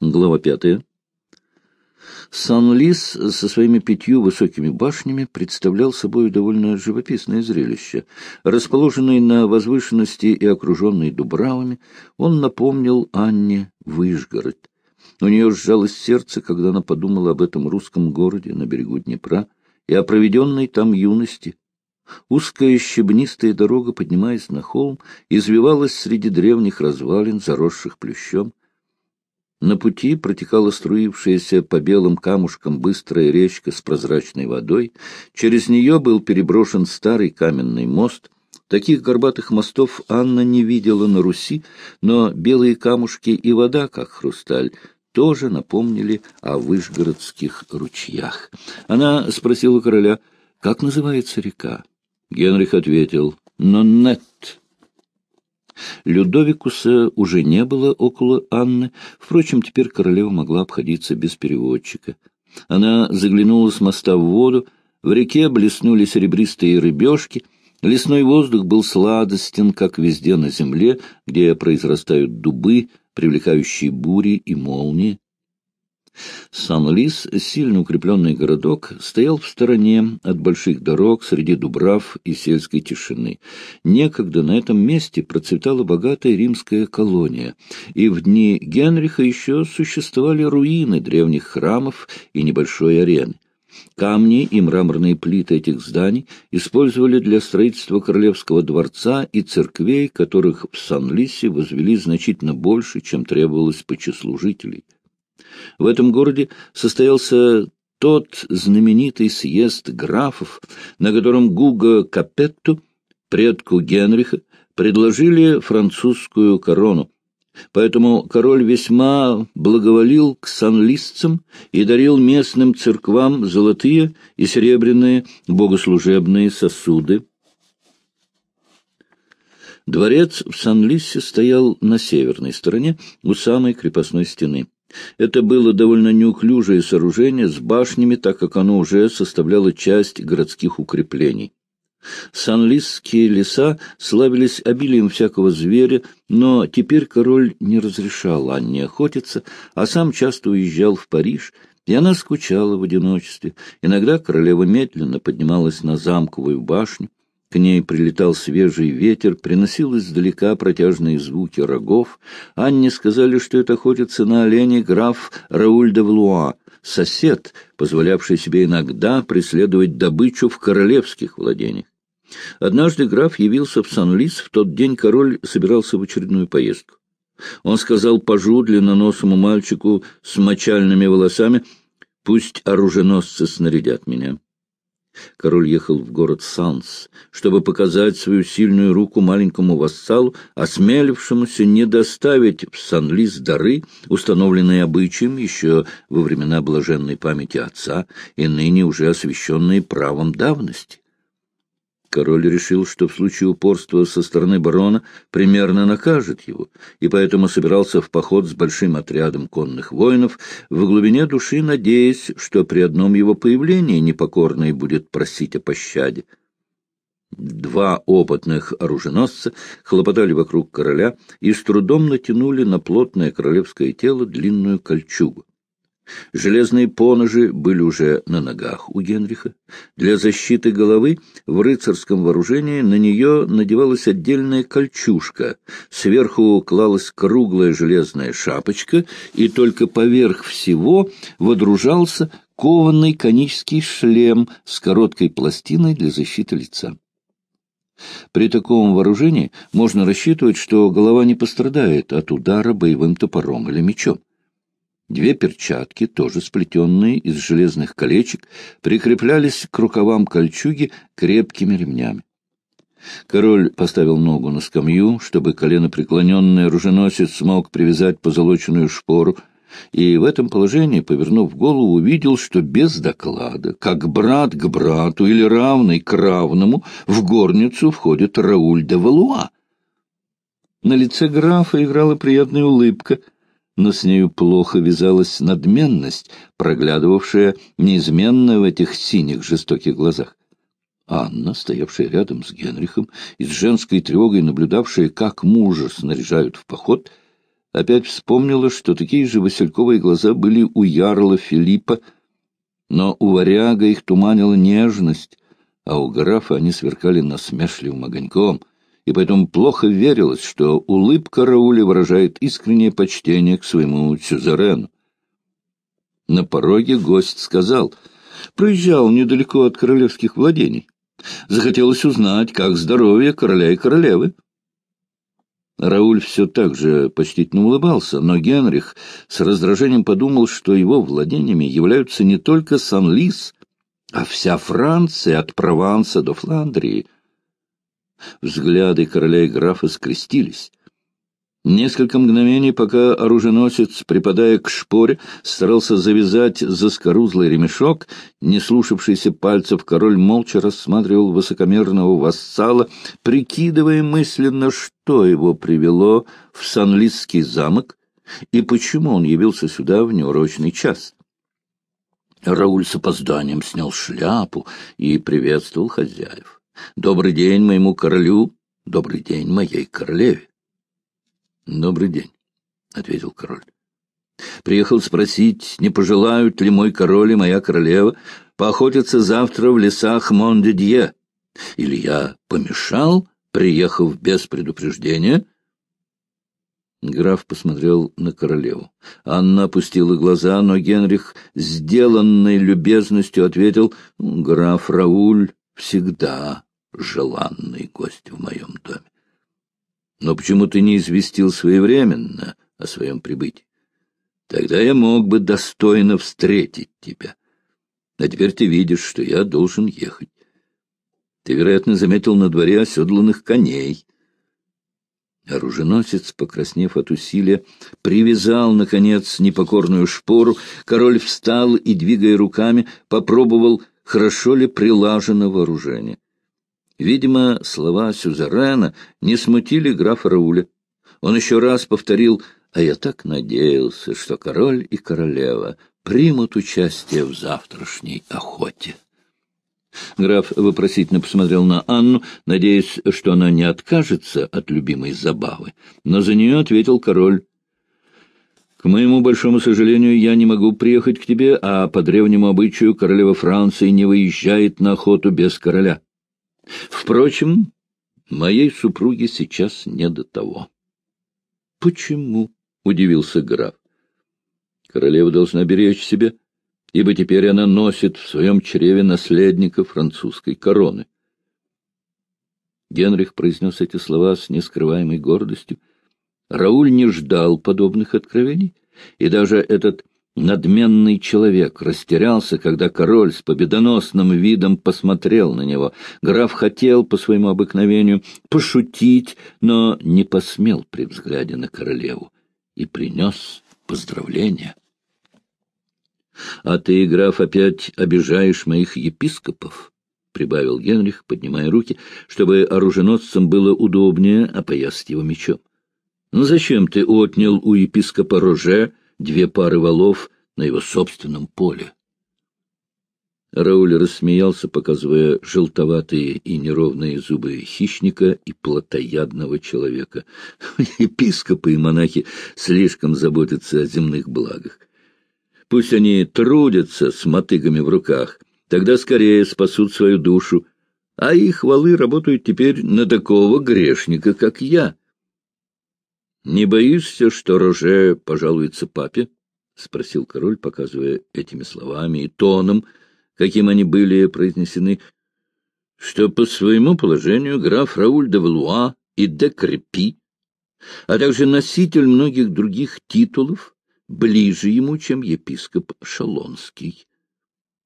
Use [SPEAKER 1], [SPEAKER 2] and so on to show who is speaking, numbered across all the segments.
[SPEAKER 1] Глава пятая. Сан-Лис со своими пятью высокими башнями представлял собой довольно живописное зрелище. Расположенный на возвышенности и окруженный дубравами, он напомнил Анне Выжгород. У нее сжалось сердце, когда она подумала об этом русском городе на берегу Днепра и о проведенной там юности. Узкая щебнистая дорога, поднимаясь на холм, извивалась среди древних развалин, заросших плющом. На пути протекала струившаяся по белым камушкам быстрая речка с прозрачной водой. Через нее был переброшен старый каменный мост. Таких горбатых мостов Анна не видела на Руси, но белые камушки и вода, как хрусталь, тоже напомнили о вышгородских ручьях. Она спросила короля, как называется река. Генрих ответил, «Ноннет». Людовикуса уже не было около Анны, впрочем, теперь королева могла обходиться без переводчика. Она заглянула с моста в воду, в реке блеснули серебристые рыбешки, лесной воздух был сладостен, как везде на земле, где произрастают дубы, привлекающие бури и молнии. Сан-Лис, сильно укрепленный городок, стоял в стороне от больших дорог среди дубрав и сельской тишины. Некогда на этом месте процветала богатая римская колония, и в дни Генриха еще существовали руины древних храмов и небольшой арены. Камни и мраморные плиты этих зданий использовали для строительства королевского дворца и церквей, которых в Сан-Лисе возвели значительно больше, чем требовалось по числу жителей. В этом городе состоялся тот знаменитый съезд графов, на котором Гуго Капетту, предку Генриха, предложили французскую корону. Поэтому король весьма благоволил к санлистцам и дарил местным церквам золотые и серебряные богослужебные сосуды. Дворец в Сан-Лиссе стоял на северной стороне у самой крепостной стены. Это было довольно неуклюжее сооружение с башнями, так как оно уже составляло часть городских укреплений. Санлисские леса славились обилием всякого зверя, но теперь король не разрешал Анне охотиться, а сам часто уезжал в Париж, и она скучала в одиночестве. Иногда королева медленно поднималась на замковую башню, к ней прилетал свежий ветер, приносил издалека протяжные звуки рогов. Анне сказали, что это охотится на оленей граф Рауль де Влуа, сосед, позволявший себе иногда преследовать добычу в королевских владениях. Однажды граф явился в Сан-Лис, в тот день король собирался в очередную поездку. Он сказал пажу, длинноносому мальчику с мочальными волосами, «Пусть оруженосцы снарядят меня». Король ехал в город Санс, чтобы показать свою сильную руку маленькому вассалу, осмелившемуся не доставить в Сан-Лис дары, установленные обычаем еще во времена блаженной памяти отца и ныне уже освященные правом давности. Король решил, что в случае упорства со стороны барона примерно накажет его, и поэтому собирался в поход с большим отрядом конных воинов, в глубине души надеясь, что при одном его появлении непокорный будет просить о пощаде. Два опытных оруженосца хлопотали вокруг короля и с трудом натянули на плотное королевское тело длинную кольчугу. Железные поножи были уже на ногах у Генриха. Для защиты головы в рыцарском вооружении на нее надевалась отдельная кольчужка, сверху клалась круглая железная шапочка, и только поверх всего водружался кованный конический шлем с короткой пластиной для защиты лица. При таком вооружении можно рассчитывать, что голова не пострадает от удара боевым топором или мечом. Две перчатки, тоже сплетенные из железных колечек, прикреплялись к рукавам кольчуги крепкими ремнями. Король поставил ногу на скамью, чтобы коленопреклоненный оруженосец смог привязать позолоченную шпору, и в этом положении, повернув голову, увидел, что без доклада, как брат к брату или равный к равному, в горницу входит Рауль де Валуа. На лице графа играла приятная улыбка — но с нею плохо вязалась надменность, проглядывавшая неизменно в этих синих жестоких глазах. Анна, стоявшая рядом с Генрихом и с женской тревогой наблюдавшая, как мужа снаряжают в поход, опять вспомнила, что такие же васильковые глаза были у ярла Филиппа, но у варяга их туманила нежность, а у графа они сверкали насмешливым огоньком, и поэтому плохо верилось, что улыбка Рауля выражает искреннее почтение к своему сюзерену. На пороге гость сказал, проезжал недалеко от королевских владений. Захотелось узнать, как здоровье короля и королевы. Рауль все так же почтительно улыбался, но Генрих с раздражением подумал, что его владениями являются не только Сан-Лис, а вся Франция от Прованса до Фландрии. Взгляды короля и графа скрестились. Несколько мгновений, пока оруженосец, припадая к шпоре, старался завязать заскорузлый ремешок, не слушавшийся пальцев, король молча рассматривал высокомерного вассала, прикидывая мысленно, что его привело в Санлисский замок и почему он явился сюда в неурочный час. Рауль с опозданием снял шляпу и приветствовал хозяев. «Добрый день моему королю, добрый день моей королеве». «Добрый день», — ответил король. «Приехал спросить, не пожелают ли мой король и моя королева поохотиться завтра в лесах Мон-де-Дье? Или я помешал, приехав без предупреждения?» Граф посмотрел на королеву. Анна опустила глаза, но Генрих, сделанной любезностью, ответил, «Граф Рауль всегда желанный гость в моем доме. Но почему ты не известил своевременно о своем прибытии? Тогда я мог бы достойно встретить тебя. А теперь ты видишь, что я должен ехать. Ты, вероятно, заметил на дворе оседланных коней. Оруженосец, покраснев от усилия, привязал, наконец, непокорную шпору. Король встал и, двигая руками, попробовал, хорошо ли прилажено вооружение. Видимо, слова Сюзерена не смутили графа Рауля. Он еще раз повторил, а я так надеялся, что король и королева примут участие в завтрашней охоте. Граф вопросительно посмотрел на Анну, надеясь, что она не откажется от любимой забавы, но за нее ответил король. «К моему большому сожалению, я не могу приехать к тебе, а по древнему обычаю королева Франции не выезжает на охоту без короля». Впрочем, моей супруге сейчас не до того. — Почему? — удивился граф. — Королева должна беречь себя, ибо теперь она носит в своем чреве наследника французской короны. Генрих произнес эти слова с нескрываемой гордостью. Рауль не ждал подобных откровений, и даже этот Надменный человек растерялся, когда король с победоносным видом посмотрел на него. Граф хотел, по своему обыкновению, пошутить, но не посмел при взгляде на королеву и принес поздравления. — А ты, граф, опять обижаешь моих епископов? — прибавил Генрих, поднимая руки, чтобы оруженосцам было удобнее опоясать его мечом. — Ну зачем ты отнял у епископа Роже две пары валов на его собственном поле. Рауль рассмеялся, показывая желтоватые и неровные зубы хищника и плотоядного человека. Епископы и монахи слишком заботятся о земных благах. Пусть они трудятся с мотыгами в руках, тогда скорее спасут свою душу, а их валы работают теперь на такого грешника, как я. Не боишься, что Роже пожалуется папе? — спросил король, показывая этими словами и тоном, каким они были произнесены, что по своему положению граф Рауль де Валуа и де Крепи, а также носитель многих других титулов, ближе ему, чем епископ Шалонский.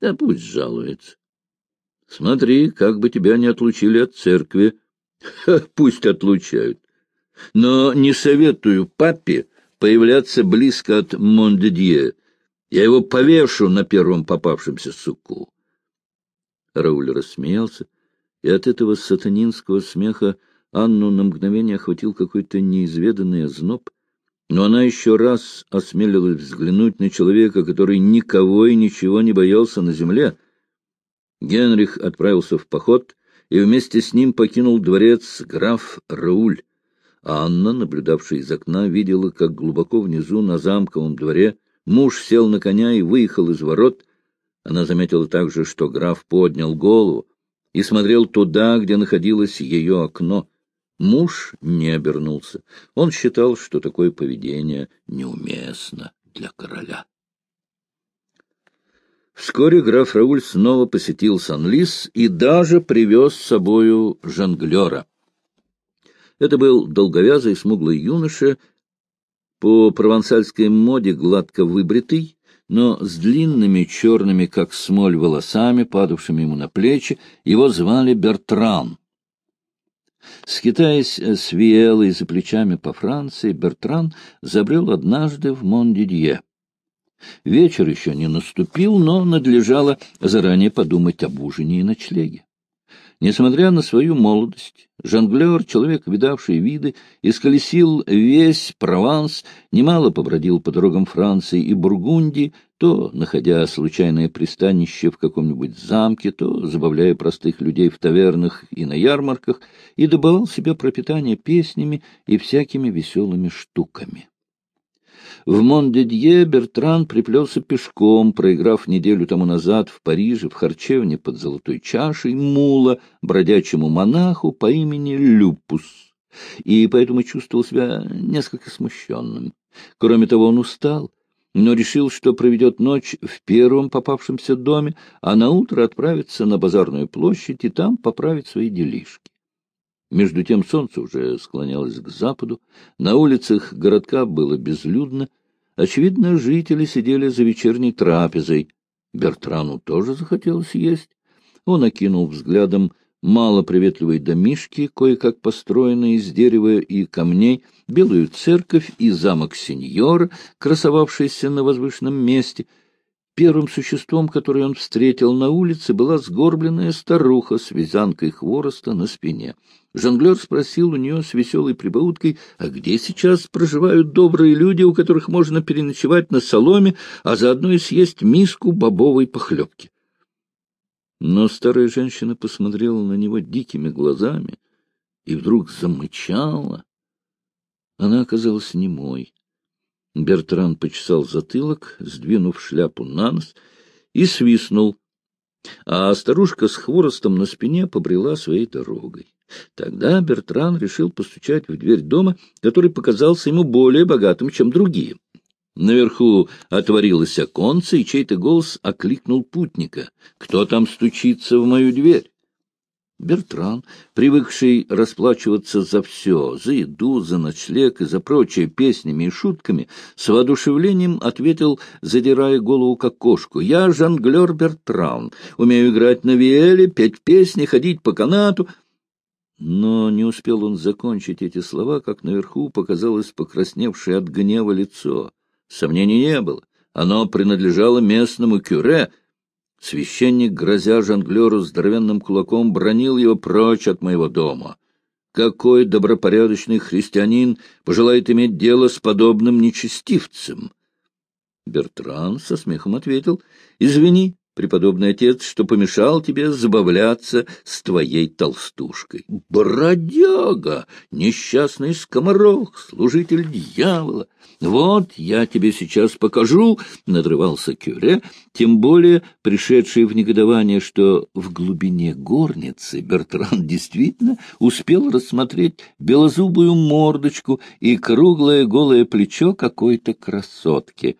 [SPEAKER 1] Да пусть жалуется. Смотри, как бы тебя не отлучили от церкви. Ха, пусть отлучают но не советую папе появляться близко от Мондедье. Я его повешу на первом попавшемся суку. Рауль рассмеялся, и от этого сатанинского смеха Анну на мгновение охватил какой-то неизведанный озноб, но она еще раз осмелилась взглянуть на человека, который никого и ничего не боялся на земле. Генрих отправился в поход, и вместе с ним покинул дворец граф Рауль. Анна, наблюдавшая из окна, видела, как глубоко внизу на замковом дворе муж сел на коня и выехал из ворот. Она заметила также, что граф поднял голову и смотрел туда, где находилось ее окно. Муж не обернулся. Он считал, что такое поведение неуместно для короля. Вскоре граф Рауль снова посетил Сан-Лис и даже привез с собою жонглера. Это был долговязый смуглый юноша, по провансальской моде гладко выбритый, но с длинными черными, как смоль, волосами, падавшими ему на плечи, его звали Бертран. Скитаясь с Виэлой за плечами по Франции, Бертран забрел однажды в Мондидье. Вечер еще не наступил, но надлежало заранее подумать об ужине и ночлеге. Несмотря на свою молодость, жонглер, человек, видавший виды, исколесил весь Прованс, немало побродил по дорогам Франции и Бургундии, то, находя случайное пристанище в каком-нибудь замке, то забавляя простых людей в тавернах и на ярмарках, и добывал себе пропитание песнями и всякими веселыми штуками. В Мондедье Бертран приплелся пешком, проиграв неделю тому назад в Париже в харчевне под золотой чашей мула бродячему монаху по имени Люпус, и поэтому чувствовал себя несколько смущенным. Кроме того, он устал, но решил, что проведет ночь в первом попавшемся доме, а наутро отправится на базарную площадь и там поправить свои делишки. Между тем солнце уже склонялось к западу, на улицах городка было безлюдно, очевидно, жители сидели за вечерней трапезой. Бертрану тоже захотелось есть. Он окинул взглядом малоприветливые домишки, кое-как построенные из дерева и камней, белую церковь и замок сеньора, красовавшийся на возвышенном месте — Первым существом, которое он встретил на улице, была сгорбленная старуха с вязанкой хвороста на спине. Жонглер спросил у нее с веселой прибауткой, а где сейчас проживают добрые люди, у которых можно переночевать на соломе, а заодно и съесть миску бобовой похлебки. Но старая женщина посмотрела на него дикими глазами и вдруг замычала. Она оказалась немой. Бертран почесал затылок, сдвинув шляпу на нос, и свистнул, а старушка с хворостом на спине побрела своей дорогой. Тогда Бертран решил постучать в дверь дома, который показался ему более богатым, чем другие. Наверху отворилось оконце, и чей-то голос окликнул путника. «Кто там стучится в мою дверь?» Бертран, привыкший расплачиваться за все, за еду, за ночлег и за прочее песнями и шутками, с воодушевлением ответил, задирая голову как кошку, «Я жонглер Бертран, умею играть на виэле, петь песни, ходить по канату». Но не успел он закончить эти слова, как наверху показалось покрасневшее от гнева лицо. Сомнений не было. Оно принадлежало местному кюре — Священник, грозя жонглеру здоровенным кулаком, бронил его прочь от моего дома. Какой добропорядочный христианин пожелает иметь дело с подобным нечестивцем? Бертран со смехом ответил, — Извини, преподобный отец, что помешал тебе забавляться с твоей толстушкой. Бродяга, несчастный скоморох, служитель дьявола. Вот я тебе сейчас покажу, — надрывался Кюре, тем более пришедший в негодование, что в глубине горницы Бертран действительно успел рассмотреть белозубую мордочку и круглое голое плечо какой-то красотки.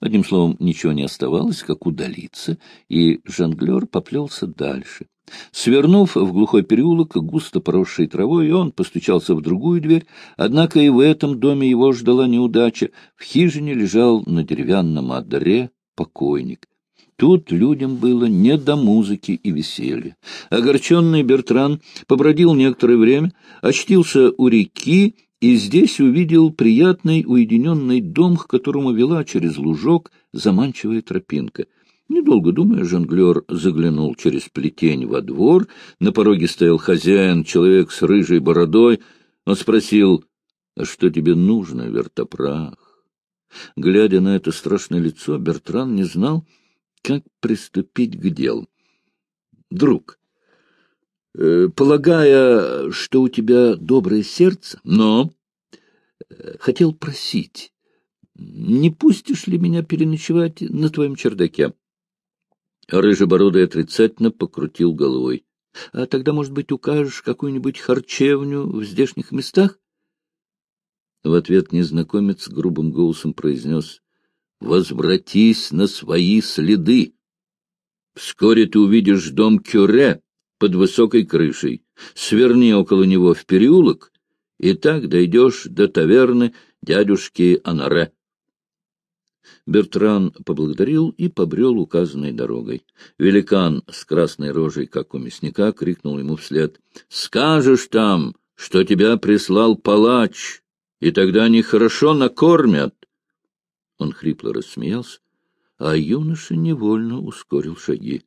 [SPEAKER 1] Одним словом, ничего не оставалось, как удалиться, и жонглер поплелся дальше. Свернув в глухой переулок, густо поросший травой, он постучался в другую дверь, однако и в этом доме его ждала неудача. В хижине лежал на деревянном одре покойник. Тут людям было не до музыки и веселья. Огорченный Бертран побродил некоторое время, очтился у реки и здесь увидел приятный уединенный дом, к которому вела через лужок заманчивая тропинка. Недолго думая, жонглер заглянул через плетень во двор. На пороге стоял хозяин, человек с рыжей бородой. Он спросил, «А что тебе нужно, вертопрах?» Глядя на это страшное лицо, Бертран не знал, как приступить к делу. «Друг, полагая, что у тебя доброе сердце, но э, хотел просить, не пустишь ли меня переночевать на твоем чердаке? Рыжебородый отрицательно покрутил головой. — А тогда, может быть, укажешь какую-нибудь харчевню в здешних местах? В ответ незнакомец грубым голосом произнес — Возвратись на свои следы. Вскоре ты увидишь дом Кюре под высокой крышей. Сверни около него в переулок, и так дойдешь до таверны дядюшки Анаре. Бертран поблагодарил и побрел указанной дорогой. Великан с красной рожей, как у мясника, крикнул ему вслед. — Скажешь там, что тебя прислал палач, и тогда они хорошо накормят. Он хрипло рассмеялся, а юноша невольно ускорил шаги.